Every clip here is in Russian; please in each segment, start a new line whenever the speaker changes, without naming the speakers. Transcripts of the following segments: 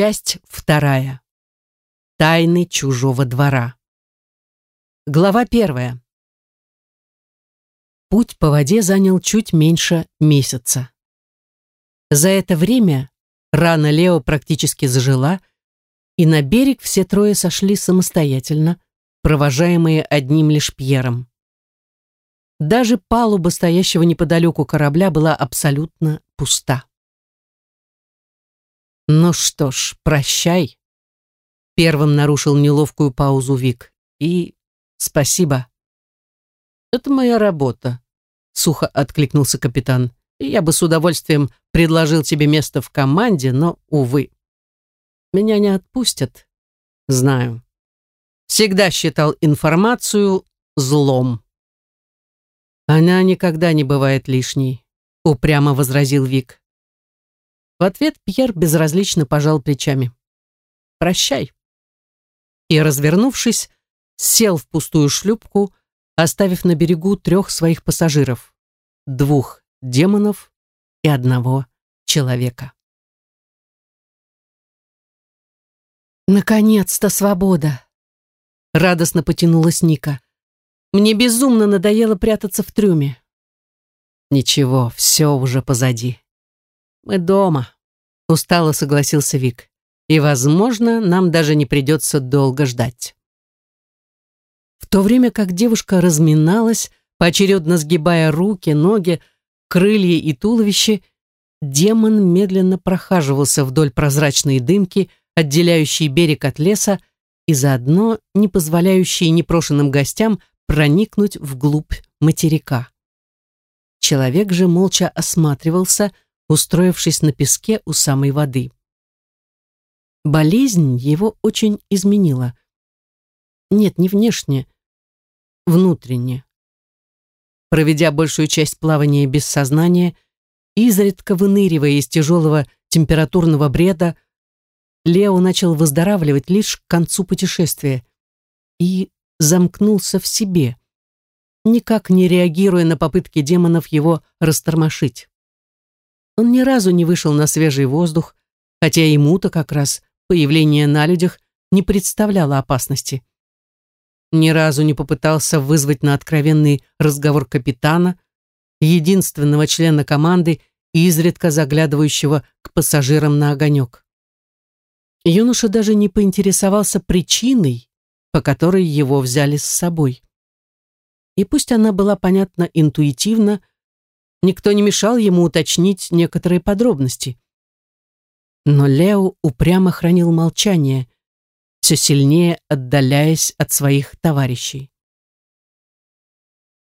Часть вторая. Тайны чужого двора. Глава первая. Путь по воде занял чуть меньше месяца. За это время рана Лео практически зажила, и на берег все трое сошли самостоятельно, провожаемые одним лишь Пьером. Даже палуба стоящего неподалеку корабля была абсолютно пуста. «Ну что ж, прощай», — первым нарушил неловкую паузу Вик. «И спасибо». «Это моя работа», — сухо откликнулся капитан. «Я бы с удовольствием предложил тебе место в команде, но, увы, меня не отпустят. Знаю. Всегда считал информацию злом». «Она никогда не бывает лишней», — упрямо возразил Вик. В ответ Пьер безразлично пожал плечами. «Прощай». И, развернувшись, сел в пустую шлюпку, оставив на берегу трех своих пассажиров, двух демонов и одного человека. «Наконец-то свобода!» Радостно потянулась Ника. «Мне безумно надоело прятаться в трюме». «Ничего, все уже позади», мы дома, устало согласился Вик. И, возможно, нам даже не придется долго ждать. В то время как девушка разминалась, поочередно сгибая руки, ноги, крылья и туловище, демон медленно прохаживался вдоль прозрачной дымки, отделяющей берег от леса, и заодно не позволяющей непрошенным гостям проникнуть вглубь материка. Человек же молча осматривался, устроившись на песке у самой воды. Болезнь его очень изменила. Нет, не внешне, внутренне. Проведя большую часть плавания без сознания, изредка выныривая из тяжелого температурного бреда, Лео начал выздоравливать лишь к концу путешествия и замкнулся в себе, никак не реагируя на попытки демонов его растормошить. Он ни разу не вышел на свежий воздух, хотя ему-то как раз появление на людях не представляло опасности. Ни разу не попытался вызвать на откровенный разговор капитана, единственного члена команды, изредка заглядывающего к пассажирам на огонек. Юноша даже не поинтересовался причиной, по которой его взяли с собой. И пусть она была понятна интуитивно, Никто не мешал ему уточнить некоторые подробности. Но Лео упрямо хранил молчание, все сильнее отдаляясь от своих товарищей.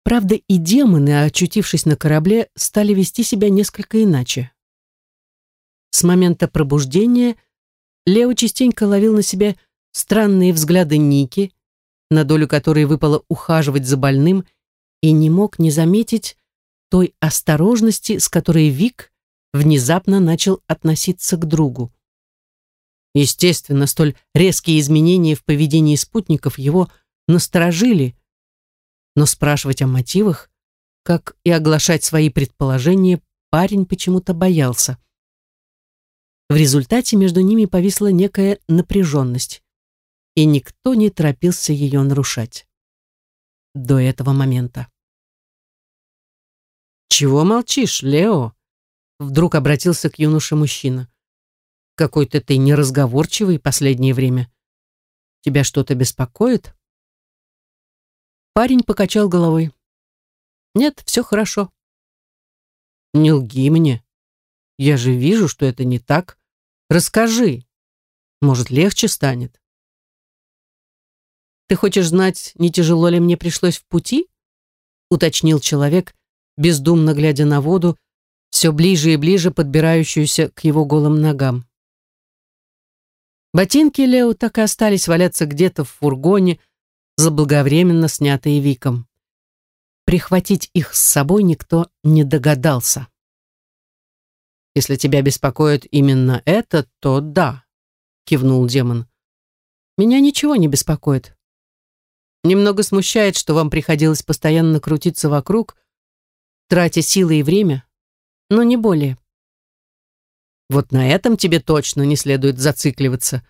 Правда, и демоны, очутившись на корабле, стали вести себя несколько иначе. С момента пробуждения Лео частенько ловил на себе странные взгляды Ники, на долю которой выпало ухаживать за больным, и не мог не заметить, той осторожности, с которой Вик внезапно начал относиться к другу. Естественно, столь резкие изменения в поведении спутников его насторожили, но спрашивать о мотивах, как и оглашать свои предположения, парень почему-то боялся. В результате между ними повисла некая напряженность, и никто не торопился ее нарушать. До этого момента. «Чего молчишь, Лео?» Вдруг обратился к юноше мужчина. «Какой-то ты неразговорчивый последнее время. Тебя что-то беспокоит?» Парень покачал головой. «Нет, все хорошо». «Не лги мне. Я же вижу, что это не так. Расскажи. Может, легче станет». «Ты хочешь знать, не тяжело ли мне пришлось в пути?» уточнил человек, бездумно глядя на воду, все ближе и ближе подбирающуюся к его голым ногам. Ботинки Лео так и остались валяться где-то в фургоне, заблаговременно снятые Виком. Прихватить их с собой никто не догадался. «Если тебя беспокоит именно это, то да», — кивнул демон. «Меня ничего не беспокоит. Немного смущает, что вам приходилось постоянно крутиться вокруг, тратя силы и время, но не более. Вот на этом тебе точно не следует зацикливаться.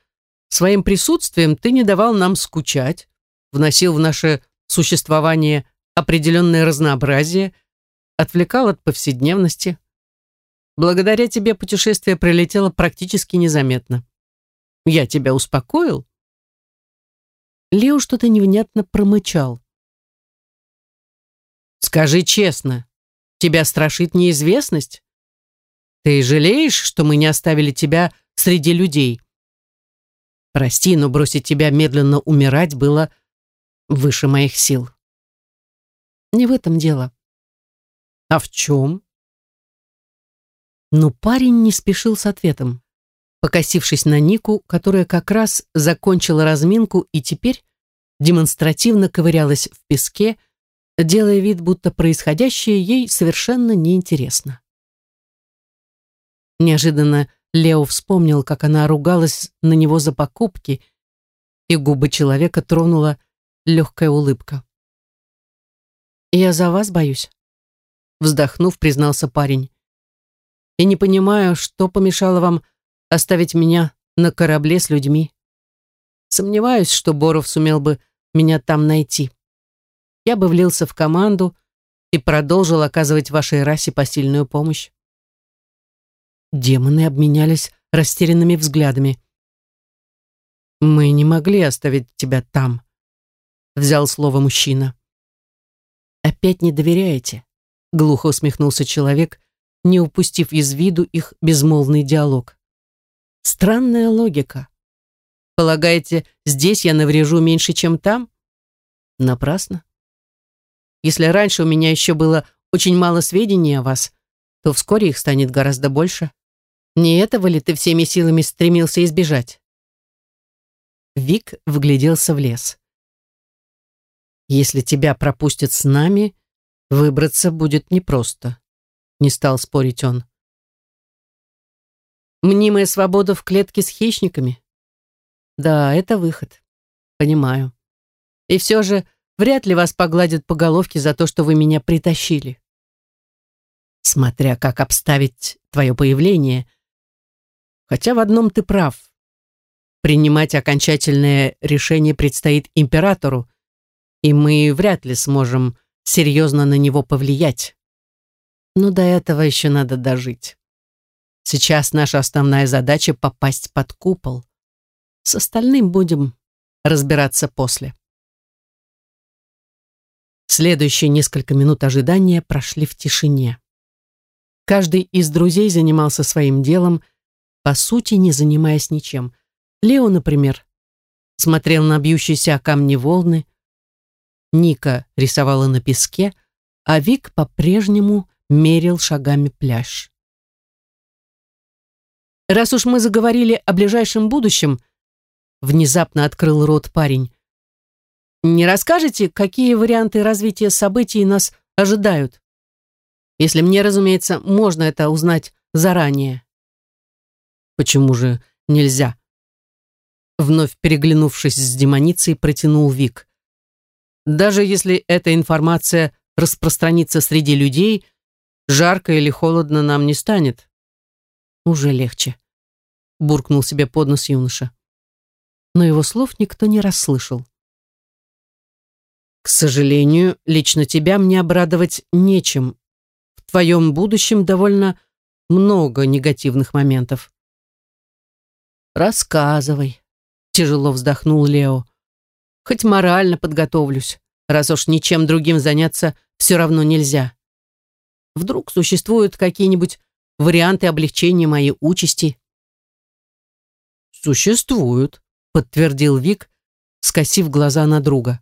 Своим присутствием ты не давал нам скучать, вносил в наше существование определенное разнообразие, отвлекал от повседневности. Благодаря тебе путешествие пролетело практически незаметно. Я тебя успокоил?» Лео что-то невнятно промычал. «Скажи честно, тебя страшит неизвестность? Ты жалеешь, что мы не оставили тебя среди людей? Прости, но бросить тебя медленно умирать было выше моих сил». «Не в этом дело». «А в чем?» Но парень не спешил с ответом покосившись на Нику, которая как раз закончила разминку и теперь демонстративно ковырялась в песке, делая вид, будто происходящее ей совершенно неинтересно. Неожиданно Лео вспомнил, как она ругалась на него за покупки, и губы человека тронула легкая улыбка. «Я за вас боюсь», — вздохнув, признался парень. «И не понимаю, что помешало вам оставить меня на корабле с людьми. Сомневаюсь, что Боров сумел бы меня там найти. Я бы влился в команду и продолжил оказывать вашей расе посильную помощь. Демоны обменялись растерянными взглядами. «Мы не могли оставить тебя там», — взял слово мужчина. «Опять не доверяете?» — глухо усмехнулся человек, не упустив из виду их безмолвный диалог. Странная логика. Полагаете, здесь я наврежу меньше, чем там? Напрасно. Если раньше у меня еще было очень мало сведений о вас, то вскоре их станет гораздо больше. Не этого ли ты всеми силами стремился избежать? Вик вгляделся в лес. Если тебя пропустят с нами, выбраться будет непросто. Не стал спорить он. Мнимая свобода в клетке с хищниками? Да, это выход. Понимаю. И все же вряд ли вас погладят по головке за то, что вы меня притащили. Смотря как обставить твое появление. Хотя в одном ты прав. Принимать окончательное решение предстоит императору, и мы вряд ли сможем серьезно на него повлиять. Но до этого еще надо дожить. Сейчас наша основная задача — попасть под купол. С остальным будем разбираться после. Следующие несколько минут ожидания прошли в тишине. Каждый из друзей занимался своим делом, по сути, не занимаясь ничем. Лео, например, смотрел на бьющиеся о камни волны, Ника рисовала на песке, а Вик по-прежнему мерил шагами пляж. Раз уж мы заговорили о ближайшем будущем, внезапно открыл рот парень. Не расскажете, какие варианты развития событий нас ожидают? Если мне, разумеется, можно это узнать заранее. Почему же нельзя? Вновь переглянувшись с демоницей, протянул Вик. Даже если эта информация распространится среди людей, жарко или холодно нам не станет. Уже легче. Буркнул себе под нос юноша. Но его слов никто не расслышал. К сожалению, лично тебя мне обрадовать нечем. В твоем будущем довольно много негативных моментов. Рассказывай, тяжело вздохнул Лео. Хоть морально подготовлюсь, раз уж ничем другим заняться все равно нельзя. Вдруг существуют какие-нибудь варианты облегчения моей участи?» «Существуют», — подтвердил Вик, скосив глаза на друга.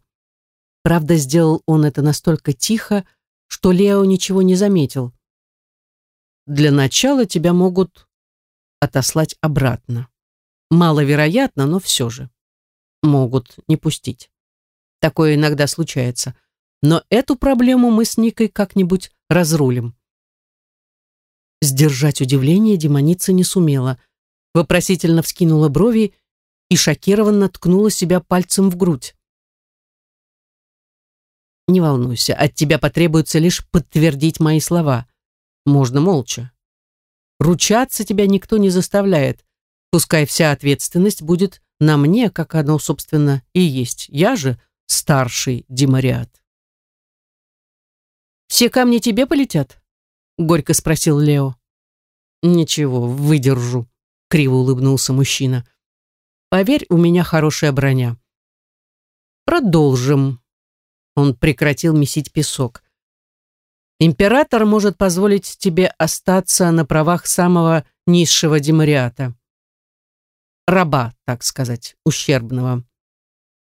Правда, сделал он это настолько тихо, что Лео ничего не заметил. «Для начала тебя могут отослать обратно. Маловероятно, но все же. Могут не пустить. Такое иногда случается. Но эту проблему мы с Никой как-нибудь разрулим. Сдержать удивление демоница не сумела. Вопросительно вскинула брови и шокированно ткнула себя пальцем в грудь. «Не волнуйся, от тебя потребуется лишь подтвердить мои слова. Можно молча. ручаться тебя никто не заставляет. Пускай вся ответственность будет на мне, как оно, собственно, и есть. Я же старший демариат. «Все камни тебе полетят?» — горько спросил Лео. «Ничего, выдержу», — криво улыбнулся мужчина. «Поверь, у меня хорошая броня». «Продолжим». Он прекратил месить песок. «Император может позволить тебе остаться на правах самого низшего демариата. Раба, так сказать, ущербного.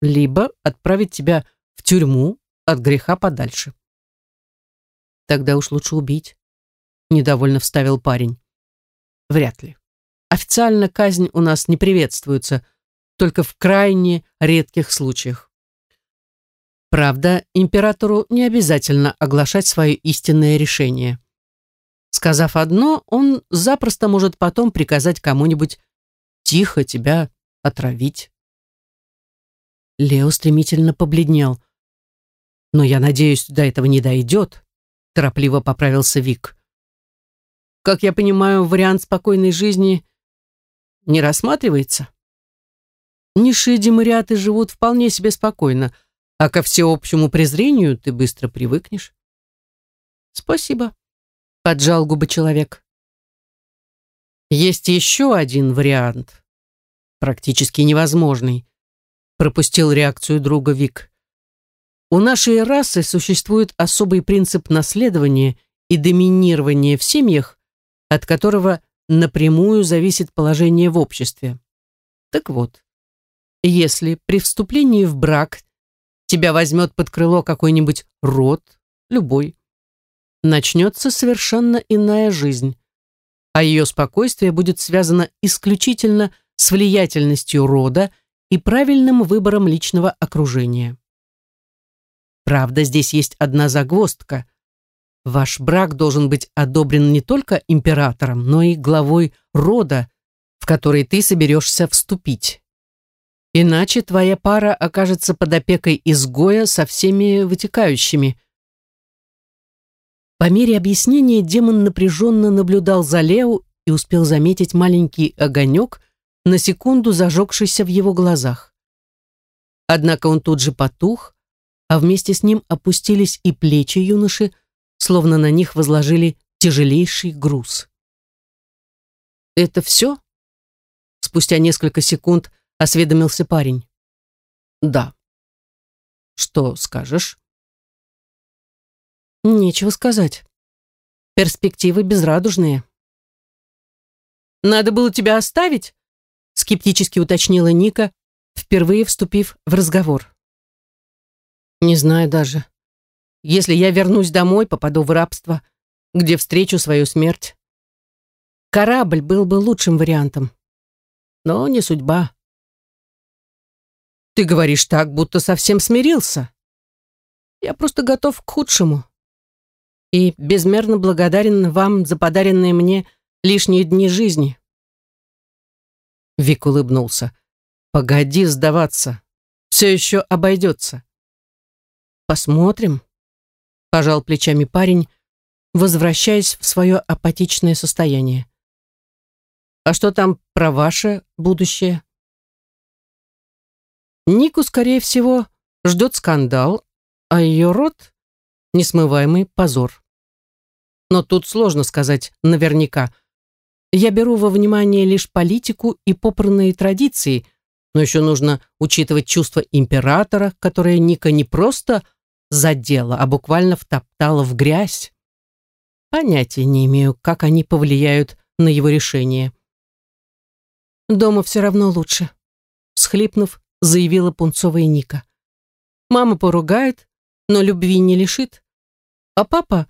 Либо отправить тебя в тюрьму от греха подальше». Тогда уж лучше убить. Недовольно вставил парень. Вряд ли. Официально казнь у нас не приветствуется, только в крайне редких случаях. Правда, императору не обязательно оглашать свое истинное решение. Сказав одно, он запросто может потом приказать кому-нибудь тихо тебя отравить. Лео стремительно побледнел. Но я надеюсь, до этого не дойдет торопливо поправился Вик. Как я понимаю, вариант спокойной жизни не рассматривается? Низшие демариаты живут вполне себе спокойно, а ко всеобщему презрению ты быстро привыкнешь. Спасибо, поджал губы человек. Есть еще один вариант, практически невозможный, пропустил реакцию друга Вик. У нашей расы существует особый принцип наследования и доминирования в семьях, от которого напрямую зависит положение в обществе. Так вот, если при вступлении в брак тебя возьмет под крыло какой-нибудь род, любой, начнется совершенно иная жизнь, а ее спокойствие будет связано исключительно с влиятельностью рода и правильным выбором личного окружения. Правда, здесь есть одна загвоздка. Ваш брак должен быть одобрен не только императором, но и главой рода, в который ты соберешься вступить. Иначе твоя пара окажется под опекой изгоя со всеми вытекающими. По мере объяснения демон напряженно наблюдал за Лео и успел заметить маленький огонек, на секунду зажегшийся в его глазах. Однако он тут же потух, а вместе с ним опустились и плечи юноши, словно на них возложили тяжелейший груз. «Это все?» Спустя несколько секунд осведомился парень. «Да». «Что скажешь?» «Нечего сказать. Перспективы безрадужные». «Надо было тебя оставить?» скептически уточнила Ника, впервые вступив в разговор. Не знаю даже. Если я вернусь домой, попаду в рабство, где встречу свою смерть. Корабль был бы лучшим вариантом. Но не судьба. Ты говоришь так, будто совсем смирился. Я просто готов к худшему. И безмерно благодарен вам за подаренные мне лишние дни жизни. Вик улыбнулся. Погоди сдаваться. Все еще обойдется. Посмотрим, пожал плечами парень, возвращаясь в свое апатичное состояние. А что там про ваше будущее? Нику, скорее всего, ждет скандал, а ее род — несмываемый позор. Но тут сложно сказать наверняка. Я беру во внимание лишь политику и попранные традиции, но еще нужно учитывать чувства императора, которое Ника не просто задела, а буквально втоптала в грязь. Понятия не имею, как они повлияют на его решение. «Дома все равно лучше», — схлипнув, заявила пунцовая Ника. «Мама поругает, но любви не лишит. А папа...»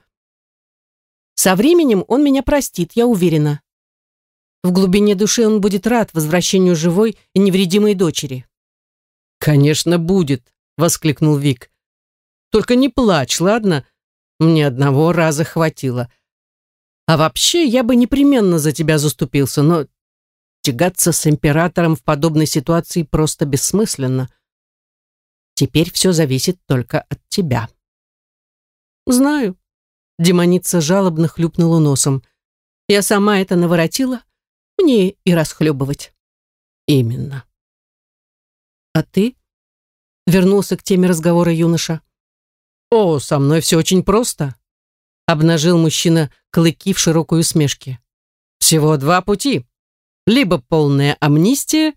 «Со временем он меня простит, я уверена. В глубине души он будет рад возвращению живой и невредимой дочери». «Конечно, будет», — воскликнул Вик. Только не плачь, ладно? Мне одного раза хватило. А вообще, я бы непременно за тебя заступился, но тягаться с императором в подобной ситуации просто бессмысленно. Теперь все зависит только от тебя. Знаю. Демоница жалобно хлюпнула носом. Я сама это наворотила, мне и расхлебывать.
Именно.
А ты? Вернулся к теме разговора юноша.
О, со мной все очень просто. Обнажил мужчина клыки в широкой усмешке. Всего два пути. Либо полная амнистия,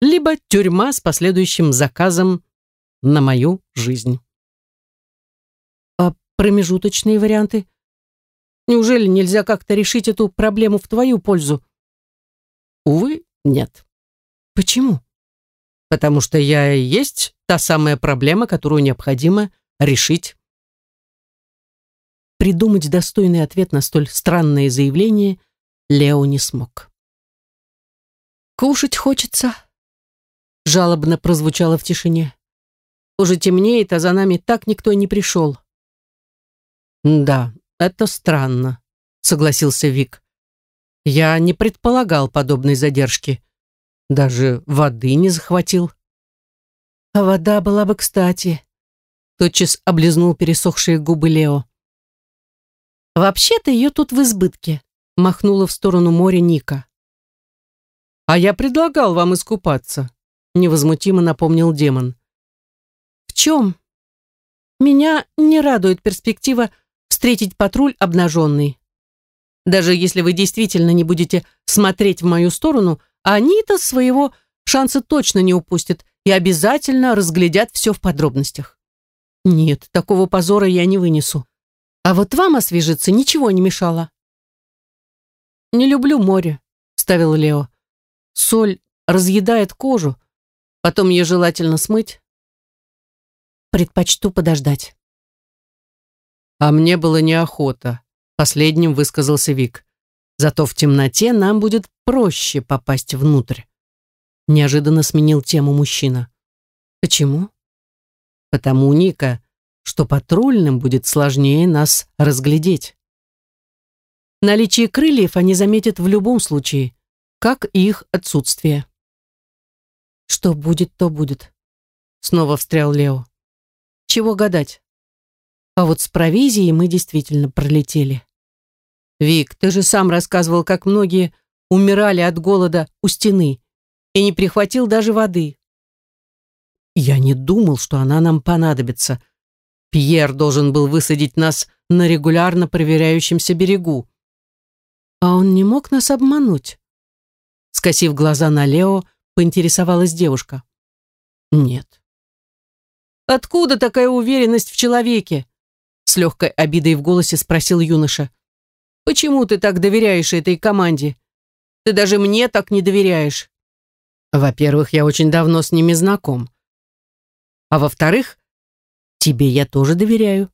либо тюрьма с последующим заказом на мою жизнь.
А промежуточные варианты? Неужели нельзя как-то решить эту проблему в твою пользу?
Увы, нет.
Почему?
Потому что я и есть та самая проблема, которую необходимо решить.
Придумать достойный ответ на столь странное заявление Лео не смог. «Кушать хочется», — жалобно прозвучало в тишине. «Уже темнеет, а за нами так никто не пришел».
«Да, это странно», — согласился Вик. «Я не предполагал подобной задержки. Даже воды не захватил».
«А вода была бы кстати», — тотчас облизнул пересохшие губы Лео. «Вообще-то ее тут в избытке», — махнула в сторону моря Ника.
«А я предлагал вам искупаться», — невозмутимо напомнил демон.
«В чем?» «Меня не радует перспектива встретить патруль обнаженный. Даже если вы действительно не будете смотреть в мою сторону, они-то своего шанса точно не упустят и обязательно разглядят все в подробностях. Нет, такого позора я не вынесу. А вот вам освежиться ничего не мешало. «Не люблю море», — вставил Лео. «Соль разъедает кожу, потом ее желательно смыть». «Предпочту подождать».
«А мне было неохота», — последним высказался Вик. «Зато в темноте нам будет проще попасть внутрь». Неожиданно сменил тему мужчина.
«Почему?»
«Потому, Ника, что патрульным будет сложнее нас разглядеть».
Наличие крыльев они заметят в любом случае, как и их отсутствие. «Что будет, то будет», — снова встрял Лео. «Чего гадать? А вот с провизией мы действительно пролетели. Вик, ты же сам рассказывал, как многие умирали от голода у стены и не прихватил даже воды.
Я не думал, что она нам понадобится. Пьер должен был высадить нас на регулярно проверяющемся берегу.
А он не мог нас обмануть? Скосив глаза на Лео, поинтересовалась девушка.
Нет.
Откуда такая уверенность в человеке? С легкой обидой в голосе спросил юноша. Почему ты так доверяешь этой команде? Ты даже мне так не доверяешь.
Во-первых, я очень давно с ними знаком. А во-вторых, тебе я тоже доверяю.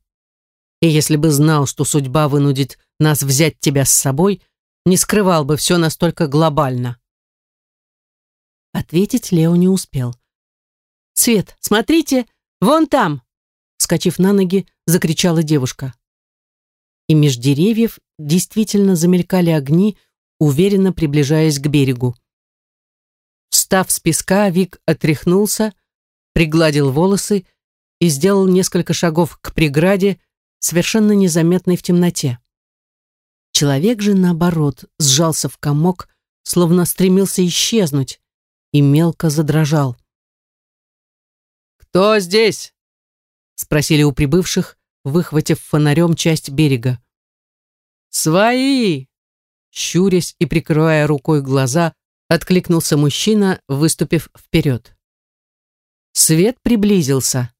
И если бы знал, что судьба вынудит нас взять тебя с собой, не скрывал бы все настолько глобально.
Ответить Лео не успел. «Свет, смотрите, вон там!» Скочив на ноги, закричала девушка. И меж деревьев действительно замелькали огни, уверенно приближаясь к берегу. Встав с песка, Вик отряхнулся, пригладил волосы и сделал несколько шагов к преграде, совершенно незаметной в темноте. Человек же, наоборот, сжался в комок, словно стремился исчезнуть, и мелко задрожал.
«Кто здесь?» — спросили у прибывших, выхватив фонарем часть берега. «Свои!» Щурясь и прикрывая рукой глаза, откликнулся мужчина, выступив вперед. Свет приблизился.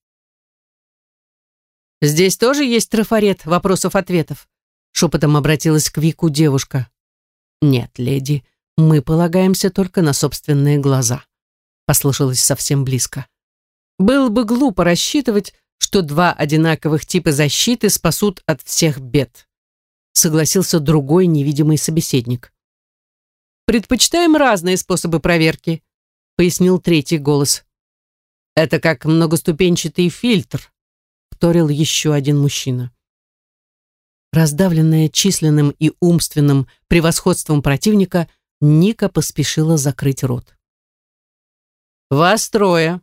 «Здесь тоже есть трафарет вопросов-ответов?» Шепотом обратилась к Вику девушка.
«Нет, леди, мы полагаемся только на собственные глаза», послышалось совсем близко.
«Было бы глупо рассчитывать, что два одинаковых типа защиты спасут от всех бед», согласился другой невидимый собеседник. «Предпочитаем разные способы проверки», пояснил третий голос. «Это как многоступенчатый фильтр», вторил еще один мужчина. Раздавленная численным и умственным превосходством противника, Ника поспешила закрыть рот. «Вас трое.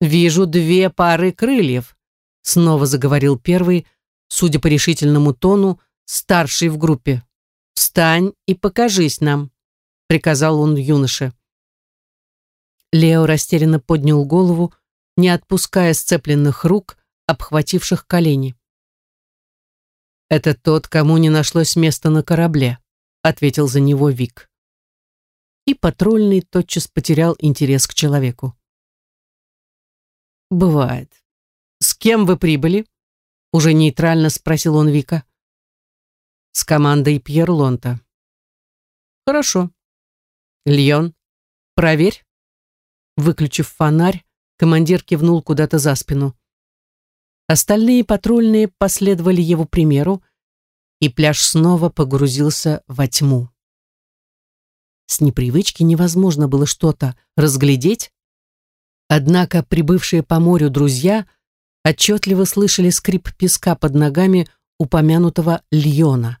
Вижу две пары крыльев», снова заговорил первый, судя по решительному тону, старший в группе. «Встань и покажись нам», — приказал он юноше.
Лео растерянно поднял голову, не отпуская сцепленных рук, обхвативших колени.
«Это тот, кому не нашлось места на корабле», — ответил за него Вик. И патрульный тотчас потерял интерес к человеку. «Бывает. С кем вы прибыли?» Уже нейтрально спросил он Вика. «С командой Пьерлонта». «Хорошо. Льон, проверь». Выключив фонарь, командир кивнул куда-то за спину. Остальные патрульные последовали его примеру, и пляж снова погрузился во тьму. С непривычки невозможно было что-то разглядеть, однако прибывшие по морю друзья отчетливо слышали скрип песка под ногами упомянутого Льона.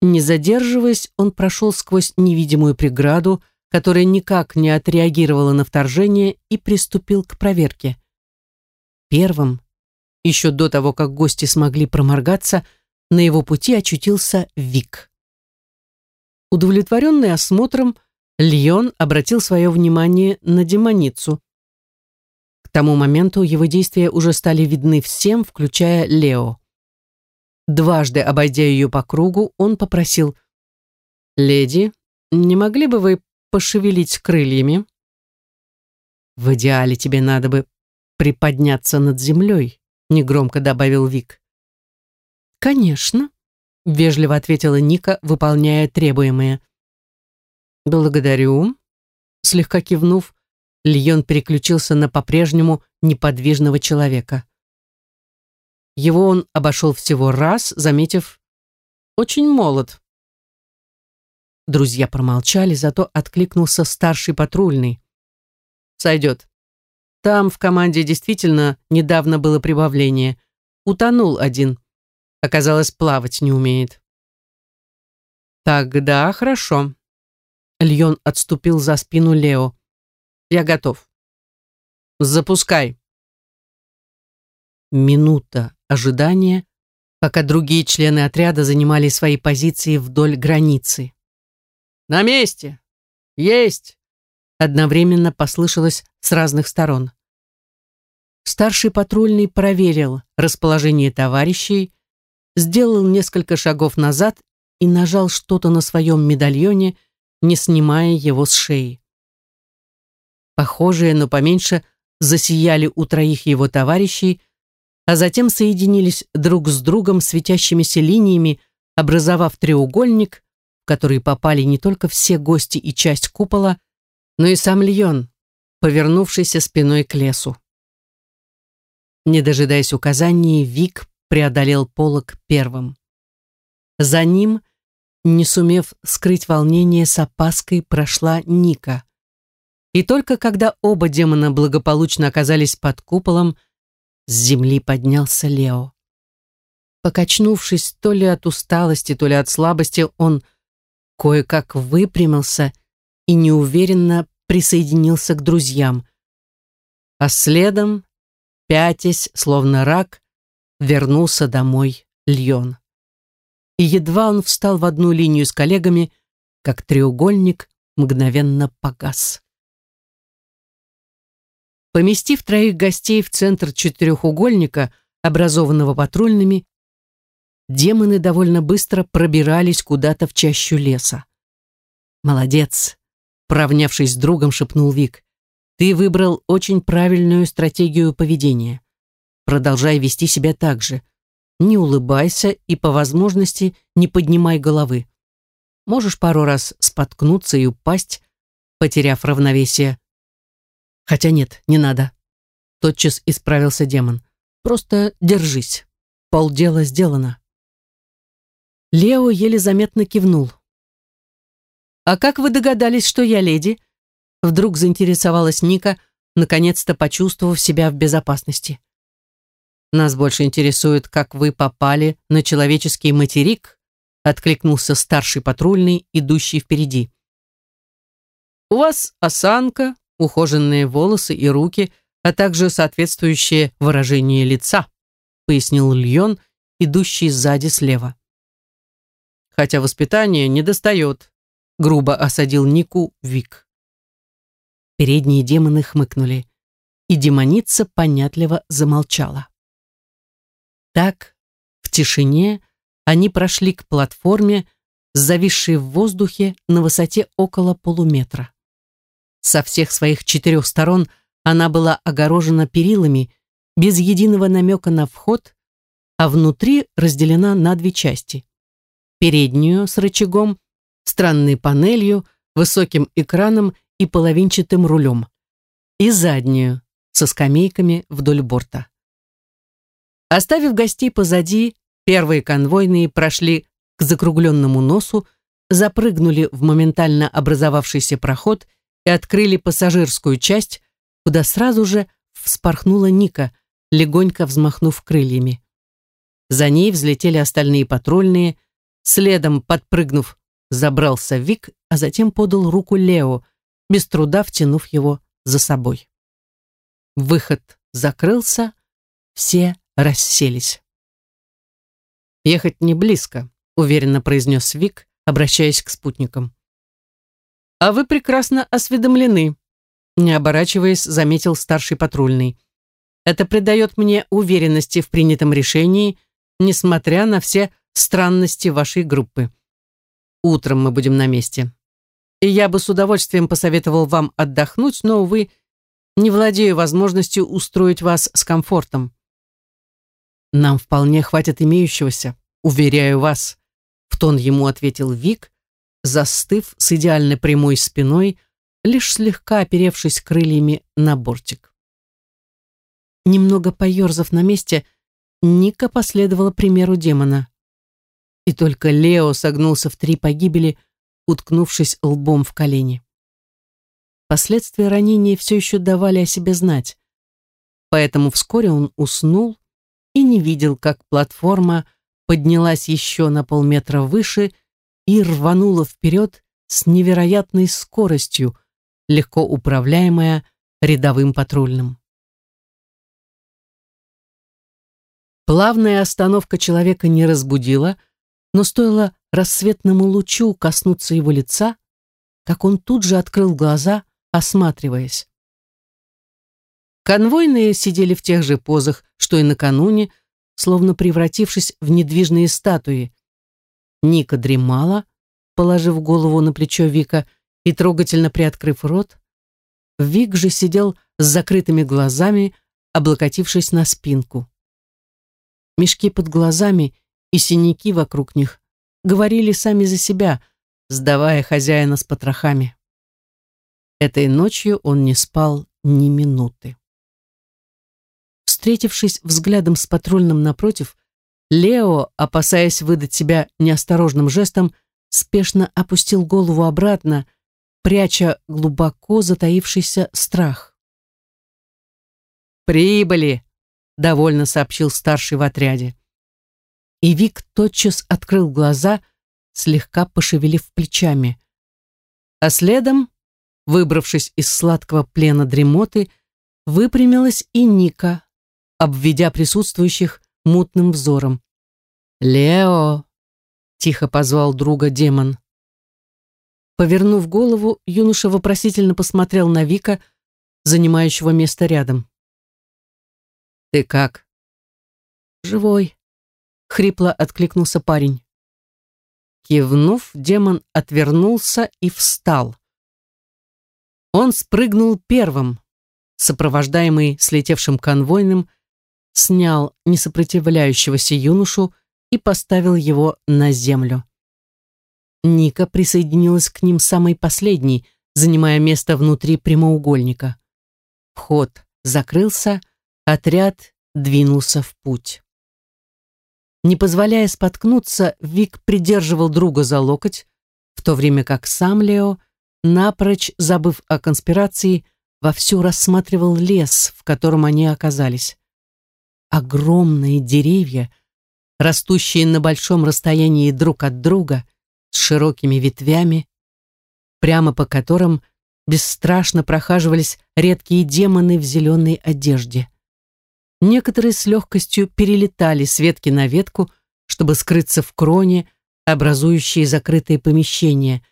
Не задерживаясь, он прошел сквозь невидимую преграду, которая никак не отреагировала на вторжение и приступил к проверке. Первым, еще до того, как гости смогли проморгаться, на его пути очутился Вик. Удовлетворенный осмотром, Льон обратил свое внимание на демоницу. К тому моменту его действия уже стали видны всем, включая Лео. Дважды обойдя ее по кругу, он попросил «Леди, не могли бы вы пошевелить крыльями. В идеале тебе надо бы приподняться над землей, негромко добавил Вик. Конечно, вежливо ответила Ника, выполняя требуемое. Благодарю. Слегка кивнув, Льон переключился на по-прежнему неподвижного человека. Его он обошел всего раз, заметив «очень молод». Друзья промолчали, зато откликнулся старший патрульный. «Сойдет. Там в команде действительно недавно было прибавление. Утонул один. Оказалось, плавать не умеет». «Тогда хорошо». Льон отступил за спину Лео. «Я готов». «Запускай». Минута ожидания, пока другие члены отряда занимали свои позиции вдоль границы. «На месте! Есть!» Одновременно послышалось с разных сторон. Старший патрульный проверил расположение товарищей, сделал несколько шагов назад и нажал что-то на своем медальоне, не снимая его с шеи. Похожие, но поменьше, засияли у троих его товарищей, а затем соединились друг с другом светящимися линиями, образовав треугольник, в который попали не только все гости и часть купола, но и сам Льон, повернувшийся спиной к лесу. Не дожидаясь указаний, Вик преодолел полог первым. За ним, не сумев скрыть волнение, с опаской прошла Ника. И только когда оба демона благополучно оказались под куполом, с земли поднялся Лео. Покачнувшись то ли от усталости, то ли от слабости, он кое-как выпрямился и неуверенно присоединился к друзьям. А следом, пятясь, словно рак, вернулся домой Льон. И едва он встал в одну линию с коллегами, как треугольник мгновенно погас. Поместив троих гостей в центр четырехугольника, образованного патрульными, демоны довольно быстро пробирались куда-то в чащу леса. «Молодец!» — поравнявшись с другом, шепнул Вик. «Ты выбрал очень правильную стратегию поведения. Продолжай вести себя так же. Не улыбайся и, по возможности, не поднимай головы. Можешь пару раз споткнуться и упасть, потеряв равновесие. Хотя нет, не надо». Тотчас исправился демон. «Просто держись. Полдела сделано». Лео еле заметно кивнул. «А как вы догадались, что я леди?» Вдруг заинтересовалась Ника, наконец-то почувствовав себя в безопасности. «Нас больше интересует, как вы попали на человеческий материк», откликнулся старший патрульный, идущий впереди. «У вас осанка, ухоженные волосы и руки, а также соответствующее выражение лица», пояснил Льон, идущий сзади слева.
хотя воспитание не достает», — грубо осадил Нику Вик.
Передние демоны хмыкнули, и демоница понятливо замолчала. Так, в тишине, они прошли к платформе, зависшей в воздухе на высоте около полуметра. Со всех своих четырех сторон она была огорожена перилами, без единого намека на вход, а внутри разделена на две части. Переднюю с рычагом, странной панелью, высоким экраном и половинчатым рулем. И заднюю, со скамейками вдоль борта. Оставив гостей позади, первые конвойные прошли к закругленному носу, запрыгнули в моментально образовавшийся проход и открыли пассажирскую часть, куда сразу же вспорхнула Ника, легонько взмахнув крыльями. За ней взлетели остальные патрульные, следом подпрыгнув, забрался Вик, а затем подал руку Лео, без труда втянув его за собой. Выход закрылся, все расселись. «Ехать не близко», — уверенно произнес Вик, обращаясь к спутникам. «А вы прекрасно осведомлены», — не оборачиваясь, заметил старший патрульный. «Это придает мне уверенности в принятом решении, несмотря на все странности вашей группы. Утром мы будем на месте. И я бы с удовольствием посоветовал вам отдохнуть, но, увы, не владею возможностью устроить вас с комфортом. Нам вполне хватит имеющегося, уверяю вас, в тон ему ответил Вик, застыв с идеально прямой спиной, лишь слегка оперевшись крыльями на бортик. Немного поерзав на месте, Ника последовала примеру демона. И только Лео согнулся в три погибели, уткнувшись лбом в колени. Последствия ранения все еще давали о себе знать, поэтому вскоре он уснул и не видел, как платформа поднялась еще на полметра выше и рванула вперед с невероятной скоростью, легко управляемая рядовым патрульным. Плавная остановка человека не разбудила, но стоило рассветному лучу коснуться его лица, как он тут же открыл глаза, осматриваясь. Конвойные сидели в тех же позах, что и накануне, словно превратившись в недвижные статуи. Ника дремала, положив голову на плечо Вика и трогательно приоткрыв рот. Вик же сидел с закрытыми глазами, облокотившись на спинку. Мешки под глазами и синяки вокруг них говорили сами за себя, сдавая хозяина с потрохами. Этой ночью он не спал ни минуты. Встретившись взглядом с патрульным напротив, Лео, опасаясь выдать себя неосторожным жестом, спешно опустил голову обратно, пряча глубоко затаившийся страх. «Прибыли!» — довольно сообщил старший в отряде. И Вик тотчас открыл глаза, слегка пошевелив плечами. А следом Выбравшись из сладкого плена дремоты, выпрямилась и Ника, обведя присутствующих мутным взором. «Лео!» — тихо позвал друга демон. Повернув голову, юноша вопросительно посмотрел на Вика, занимающего место рядом. «Ты как?» «Живой», — хрипло откликнулся парень. Кивнув, демон отвернулся и встал. Он спрыгнул первым, сопровождаемый слетевшим конвойным, снял несопротивляющегося юношу и поставил его на землю. Ника присоединилась к ним самой последней, занимая место внутри прямоугольника. Вход закрылся, отряд двинулся в путь. Не позволяя споткнуться, Вик придерживал друга за локоть, в то время как сам Лео напрочь забыв о конспирации, вовсю рассматривал лес, в котором они оказались. Огромные деревья, растущие на большом расстоянии друг от друга, с широкими ветвями, прямо по которым бесстрашно прохаживались редкие демоны в зеленой одежде. Некоторые с легкостью перелетали с ветки на ветку, чтобы скрыться в кроне, образующие закрытые помещения,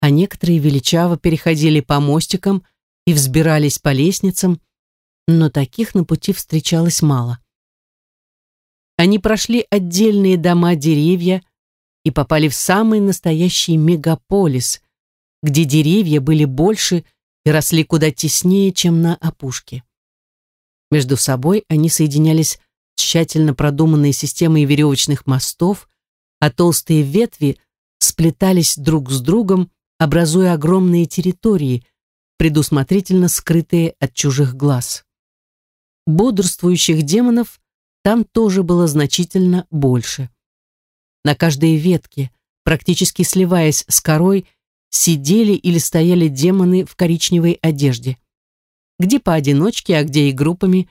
а некоторые величаво переходили по мостикам и взбирались по лестницам, но таких на пути встречалось мало. Они прошли отдельные дома, деревья и попали в самый настоящий мегаполис, где деревья были больше и росли куда теснее, чем на опушке. Между собой они соединялись тщательно продуманной системой веревочных мостов, а толстые ветви сплетались друг с другом, образуя огромные территории, предусмотрительно скрытые от чужих глаз. Бодрствующих демонов там тоже было значительно больше. На каждой ветке, практически сливаясь с корой, сидели или стояли демоны в коричневой одежде. Где поодиночке, а где и группами,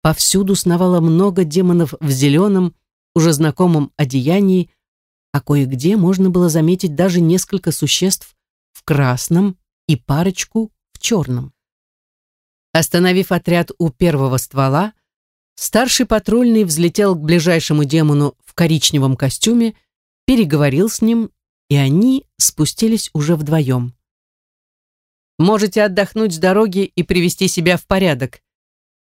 повсюду сновало много демонов в зеленом, уже знакомом одеянии, а кое-где можно было заметить даже несколько существ в красном и парочку в черном. Остановив отряд у первого ствола, старший патрульный взлетел к ближайшему демону в коричневом костюме, переговорил с ним и они спустились уже вдвоем. «Можете отдохнуть с дороги и привести себя в порядок.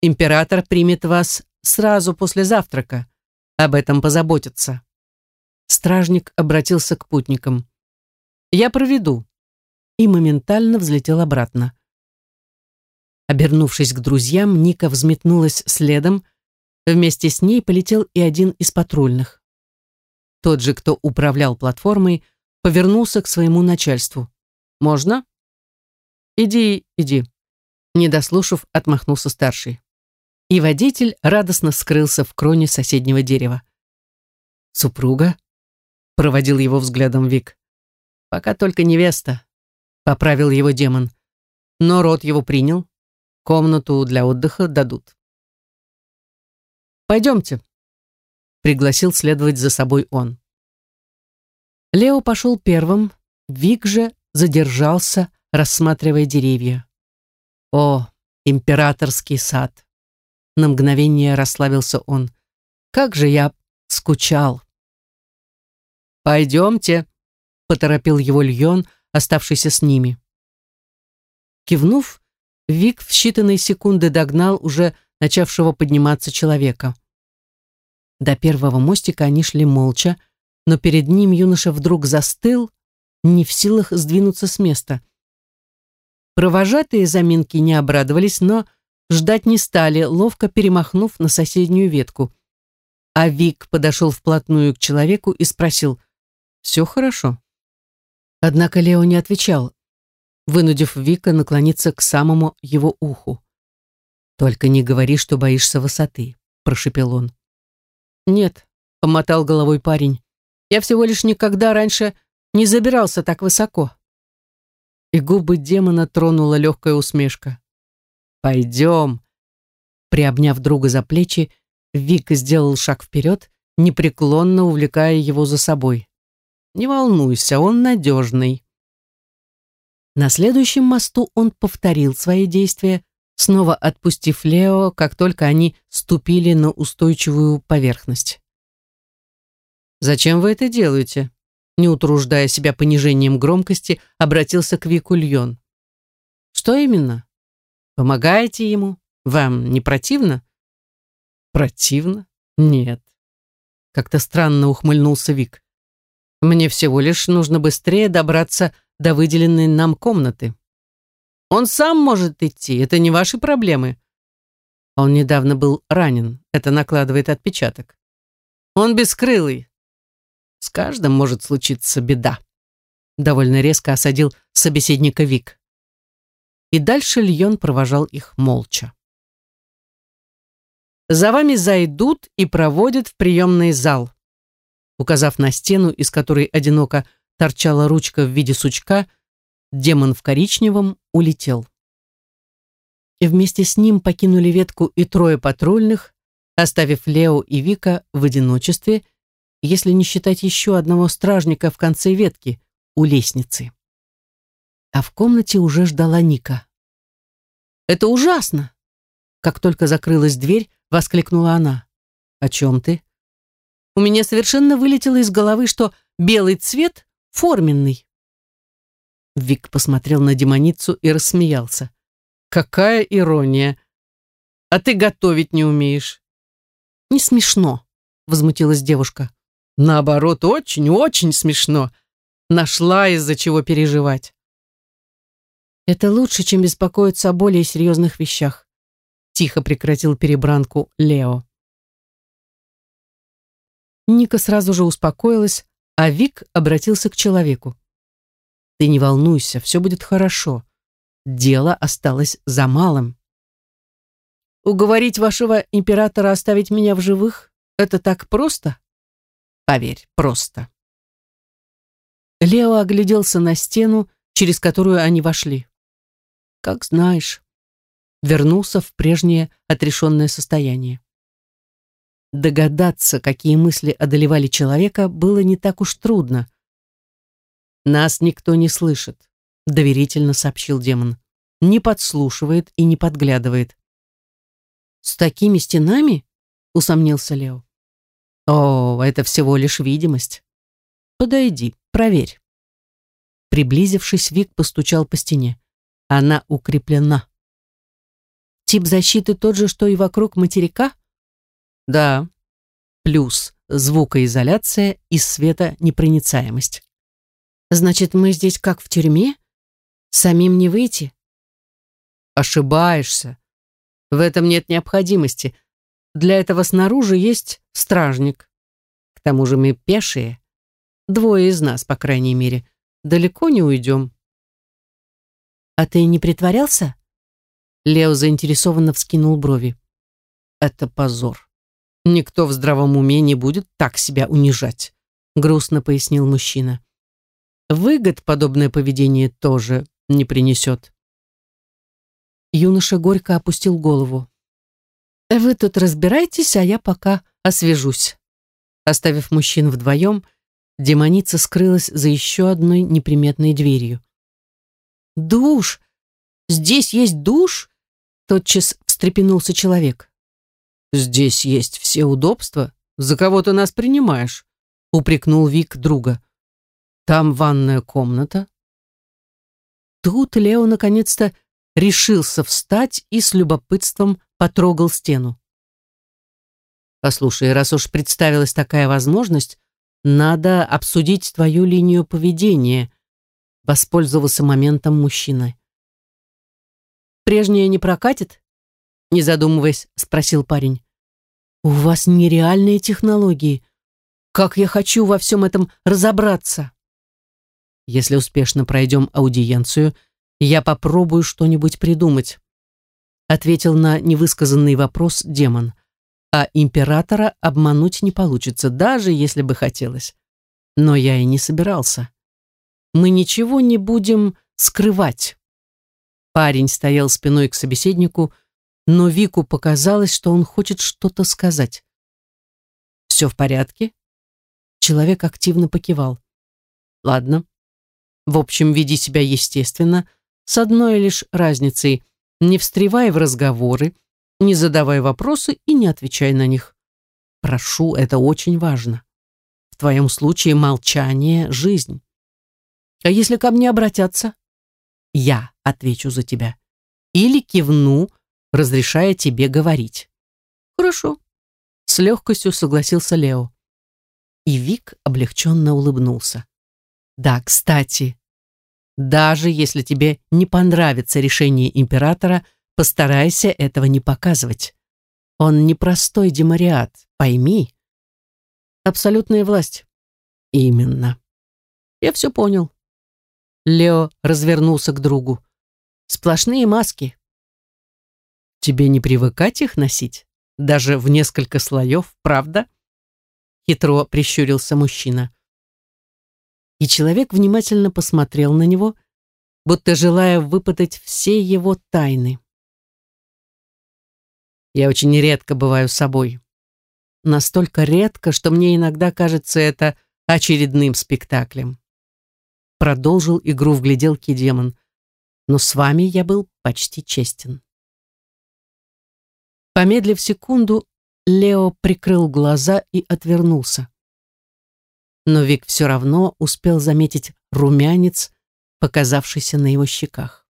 Император примет вас сразу после завтрака. Об этом позаботится». Стражник обратился к путникам. «Я проведу». И моментально взлетел обратно. Обернувшись к друзьям, Ника взметнулась следом. Вместе с ней полетел и один из патрульных. Тот же, кто управлял платформой, повернулся к своему начальству. «Можно?» «Иди, иди», — не дослушав, отмахнулся старший. И водитель радостно скрылся в кроне соседнего дерева. «Супруга?» — проводил его взглядом Вик. «Пока только невеста», — поправил его демон. «Но род его принял. Комнату для отдыха дадут». «Пойдемте», — пригласил следовать за собой он. Лео пошел первым, Вик же задержался, рассматривая деревья. О, императорский сад! На мгновение расслабился он. Как же я скучал! «Пойдемте», — поторопил его Льон, оставшийся с ними. Кивнув, Вик в считанные секунды догнал уже начавшего подниматься человека. До первого мостика они шли молча, но перед ним юноша вдруг застыл, не в силах сдвинуться с места. Провожатые заминки не обрадовались, но ждать не стали, ловко перемахнув на соседнюю ветку. А Вик подошел вплотную к человеку и спросил, «Все хорошо?» Однако Лео не отвечал, вынудив Вика наклониться к самому его уху. «Только не говори, что боишься высоты», — прошепел он. «Нет», — помотал головой парень, я всего лишь никогда раньше не забирался так высоко. И губы демона тронула легкая усмешка. «Пойдем». Приобняв друга за плечи, Вик сделал шаг вперед, непреклонно увлекая его за собой. «Не волнуйся, он надежный». На следующем мосту он повторил свои действия, снова отпустив Лео, как только они ступили на устойчивую поверхность. «Зачем вы это делаете?» Не утруждая себя понижением громкости, обратился к Вику Льон. «Что именно? Помогаете ему? Вам не противно?» «Противно? Нет». Как-то странно ухмыльнулся Вик. «Мне всего лишь нужно быстрее добраться до выделенной нам комнаты. Он сам может идти, это не ваши проблемы». Он недавно был ранен, это накладывает отпечаток. «Он бескрылый, с каждым может случиться беда. Довольно резко осадил собеседника Вик. И дальше Льон провожал их молча. «За вами зайдут и проводят в приемный зал», указав на стену, из которой одиноко торчала ручка в виде сучка, демон в коричневом улетел. И вместе с ним покинули ветку и трое патрульных, оставив Лео и Вика в одиночестве если не считать еще одного стражника в конце ветки, у лестницы. А в комнате уже ждала Ника. «Это ужасно!» Как только закрылась дверь, воскликнула она. «О чем ты?» у меня совершенно вылетело из головы, что белый цвет форменный. Вик посмотрел на демоницу и рассмеялся. Какая ирония! А ты готовить не умеешь. Не смешно, возмутилась девушка. Наоборот, очень-очень смешно. Нашла из-за чего переживать. Это лучше, чем беспокоиться о более серьезных вещах. Тихо прекратил перебранку Лео. Ника сразу же успокоилась, а Вик обратился к человеку. «Ты не волнуйся, все будет хорошо. Дело осталось за малым. Уговорить вашего императора оставить меня в живых — это так просто? Поверь, просто». Лео огляделся на стену, через которую они вошли. «Как знаешь». Вернулся в прежнее отрешенное состояние. Догадаться, какие мысли одолевали человека, было не так уж трудно. «Нас никто не слышит», — доверительно сообщил демон. «Не подслушивает и не подглядывает». «С такими стенами?» — усомнился Лео. «О, это всего лишь видимость. Подойди, проверь». Приблизившись, Вик постучал по стене. Она укреплена. Тип защиты тот же, что и вокруг материка? Да. Плюс звукоизоляция и светонепроницаемость. Значит, мы здесь как в тюрьме? Самим не выйти? Ошибаешься. В этом нет необходимости. Для этого снаружи есть стражник. К тому же мы пешие. Двое из нас, по крайней мере. Далеко не уйдем. А ты не притворялся? Лео заинтересованно вскинул брови. Это позор. Никто в здравом уме не будет так себя унижать, грустно пояснил мужчина. Выгод подобное поведение тоже не принесет. Юноша горько опустил голову. «Вы тут разбирайтесь, а я пока освежусь». Оставив мужчин вдвоем, демоница скрылась за еще одной неприметной дверью. «Душ! Здесь есть душ?» Тотчас встрепенулся человек. «Здесь есть все удобства. За кого ты нас принимаешь?» упрекнул Вик друга. «Там ванная комната». Тут Лео наконец-то решился встать и с любопытством потрогал стену. «Послушай, раз уж представилась такая возможность, надо обсудить твою линию поведения», воспользовался моментом мужчина. «Прежняя не прокатит?» Не задумываясь, спросил парень. «У вас нереальные технологии. Как я хочу во всем этом разобраться!» «Если успешно пройдем аудиенцию, я попробую что-нибудь придумать», ответил на невысказанный вопрос демон. «А императора обмануть не получится, даже если бы хотелось. Но я и не собирался. Мы ничего не будем скрывать». Парень стоял спиной к собеседнику, но Вику показалось, что он хочет что-то сказать. «Все в порядке?» Человек активно покивал. «Ладно. В общем, веди себя естественно, с одной лишь разницей. Не встревай в разговоры, не задавай вопросы и не отвечай на них. Прошу, это очень важно. В твоем случае молчание — жизнь. А если ко мне обратятся? Я отвечу за тебя. Или кивну, разрешая тебе говорить. Хорошо. С легкостью согласился Лео. И Вик облегченно улыбнулся. Да, кстати, даже если тебе не понравится решение императора, постарайся этого не показывать. Он не простой демариат, пойми. Абсолютная власть. Именно. Я все понял. Лео развернулся к другу. Сплошные маски. Тебе не привыкать их носить? Даже в несколько слоев, правда? Хитро прищурился мужчина и человек внимательно посмотрел на него, будто желая выпытать все его тайны. Я очень редко бываю собой. Настолько редко, что мне иногда кажется это очередным спектаклем. Продолжил игру в гляделки демон. Но с вами я был почти честен. Помедлив секунду, Лео прикрыл глаза и отвернулся. Но Вик все равно успел заметить румянец, показавшийся на его щеках.